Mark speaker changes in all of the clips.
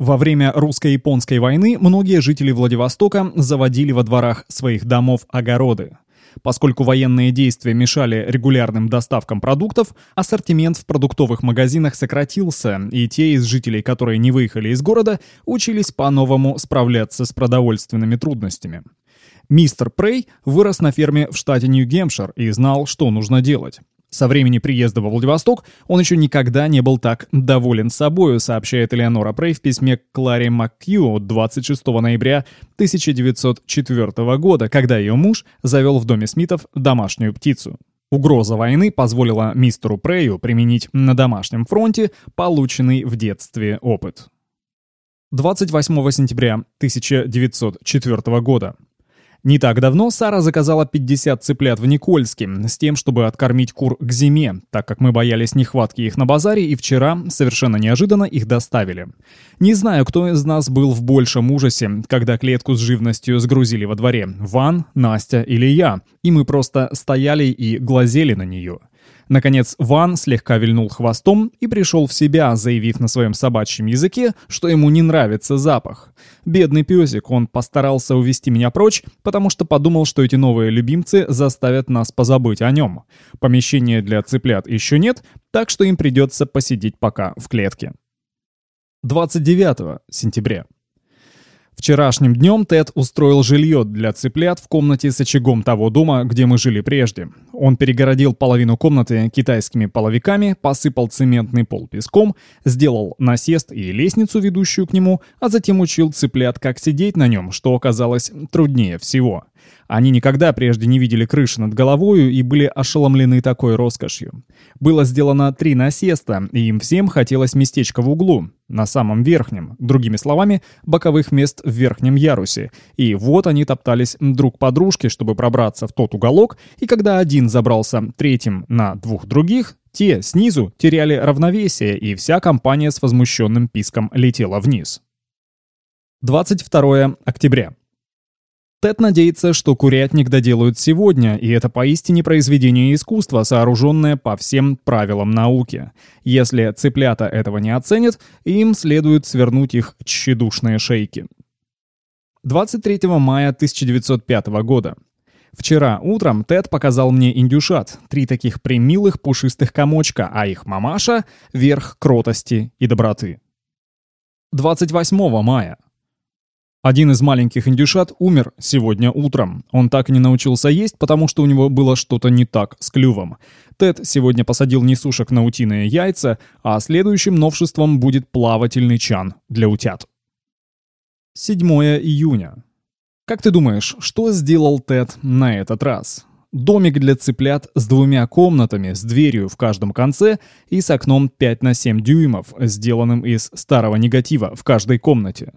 Speaker 1: Во время русско-японской войны многие жители Владивостока заводили во дворах своих домов огороды. Поскольку военные действия мешали регулярным доставкам продуктов, ассортимент в продуктовых магазинах сократился, и те из жителей, которые не выехали из города, учились по-новому справляться с продовольственными трудностями. Мистер Прей вырос на ферме в штате Нью-Гемпшир и знал, что нужно делать. Со времени приезда во Владивосток он еще никогда не был так доволен собою, сообщает Элеонора Прей в письме к Кларе Маккью от 26 ноября 1904 года, когда ее муж завел в доме Смитов домашнюю птицу. Угроза войны позволила мистеру Прею применить на домашнем фронте полученный в детстве опыт. 28 сентября 1904 года. Не так давно Сара заказала 50 цыплят в Никольске с тем, чтобы откормить кур к зиме, так как мы боялись нехватки их на базаре и вчера, совершенно неожиданно, их доставили. Не знаю, кто из нас был в большем ужасе, когда клетку с живностью сгрузили во дворе, Ван, Настя или я, и мы просто стояли и глазели на нее. Наконец, Ван слегка вильнул хвостом и пришел в себя, заявив на своем собачьем языке, что ему не нравится запах. Бедный песик, он постарался увести меня прочь, потому что подумал, что эти новые любимцы заставят нас позабыть о нем. Помещения для цыплят еще нет, так что им придется посидеть пока в клетке. 29 сентября. Вчерашним днем Тед устроил жилье для цыплят в комнате с очагом того дома, где мы жили прежде. Он перегородил половину комнаты китайскими половиками, посыпал цементный пол песком, сделал насест и лестницу, ведущую к нему, а затем учил цыплят, как сидеть на нем, что оказалось труднее всего. Они никогда прежде не видели крыши над головою и были ошеломлены такой роскошью. Было сделано три насеста, и им всем хотелось местечко в углу, на самом верхнем, другими словами, боковых мест в верхнем ярусе. И вот они топтались друг по дружке, чтобы пробраться в тот уголок, и когда один забрался третьим на двух других, те снизу теряли равновесие, и вся компания с возмущенным писком летела вниз. 22 октября. Тед надеется, что курятник доделают сегодня, и это поистине произведение искусства, сооруженное по всем правилам науки. Если цыплята этого не оценят, им следует свернуть их тщедушные шейки. 23 мая 1905 года. Вчера утром Тед показал мне индюшат, три таких примилых пушистых комочка, а их мамаша — верх кротости и доброты. 28 мая. Один из маленьких индюшат умер сегодня утром. Он так и не научился есть, потому что у него было что-то не так с клювом. Тед сегодня посадил несушек на утиные яйца, а следующим новшеством будет плавательный чан для утят. 7 июня. Как ты думаешь, что сделал Тед на этот раз? Домик для цыплят с двумя комнатами, с дверью в каждом конце и с окном 5 на 7 дюймов, сделанным из старого негатива в каждой комнате.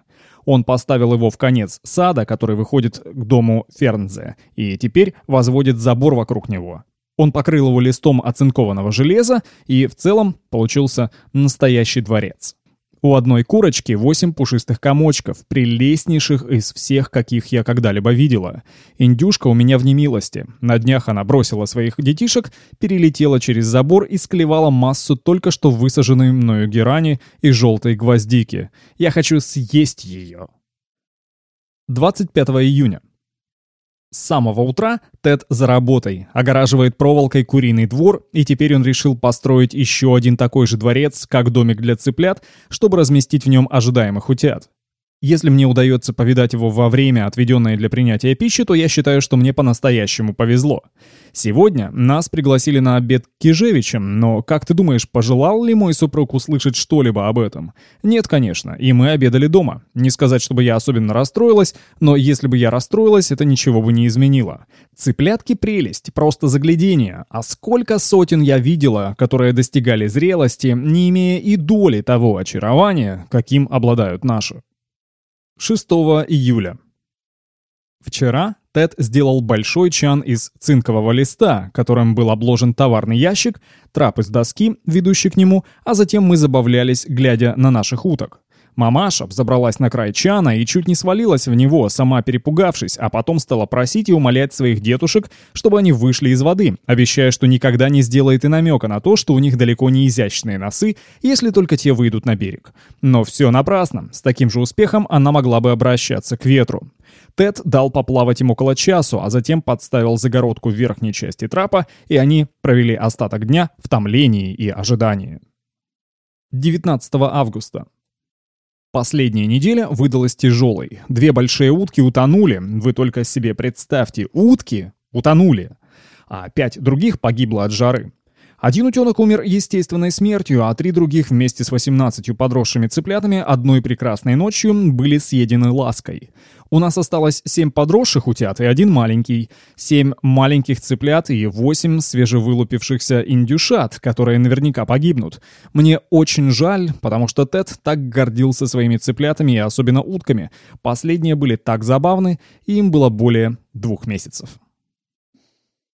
Speaker 1: Он поставил его в конец сада, который выходит к дому Фернзе, и теперь возводит забор вокруг него. Он покрыл его листом оцинкованного железа, и в целом получился настоящий дворец. У одной курочки восемь пушистых комочков, прелестнейших из всех, каких я когда-либо видела. Индюшка у меня в немилости. На днях она бросила своих детишек, перелетела через забор и склевала массу только что высаженной мною герани и желтой гвоздики. Я хочу съесть ее. 25 июня. С самого утра Тед за работой, огораживает проволокой куриный двор, и теперь он решил построить еще один такой же дворец, как домик для цыплят, чтобы разместить в нем ожидаемых утят. Если мне удается повидать его во время, отведенное для принятия пищи, то я считаю, что мне по-настоящему повезло. Сегодня нас пригласили на обед к Кижевичам, но, как ты думаешь, пожелал ли мой супруг услышать что-либо об этом? Нет, конечно, и мы обедали дома. Не сказать, чтобы я особенно расстроилась, но если бы я расстроилась, это ничего бы не изменило. Цыплятки прелесть, просто заглядение. А сколько сотен я видела, которые достигали зрелости, не имея и доли того очарования, каким обладают наши. 6 июля. Вчера Тед сделал большой чан из цинкового листа, которым был обложен товарный ящик, трап из доски, ведущий к нему, а затем мы забавлялись, глядя на наших уток. Мамаша взобралась на край чана и чуть не свалилась в него, сама перепугавшись, а потом стала просить и умолять своих дедушек, чтобы они вышли из воды, обещая, что никогда не сделает и намека на то, что у них далеко не изящные носы, если только те выйдут на берег. Но все напрасно. С таким же успехом она могла бы обращаться к ветру. Тед дал поплавать им около часу, а затем подставил загородку в верхней части трапа, и они провели остаток дня в томлении и ожидании. 19 августа. Последняя неделя выдалась тяжелой. Две большие утки утонули. Вы только себе представьте, утки утонули. А пять других погибло от жары. Один утенок умер естественной смертью, а три других вместе с 18 подросшими цыплятами одной прекрасной ночью были съедены лаской. У нас осталось семь подросших утят и один маленький, семь маленьких цыплят и восемь свежевылупившихся индюшат, которые наверняка погибнут. Мне очень жаль, потому что Тед так гордился своими цыплятами и особенно утками. Последние были так забавны, и им было более двух месяцев.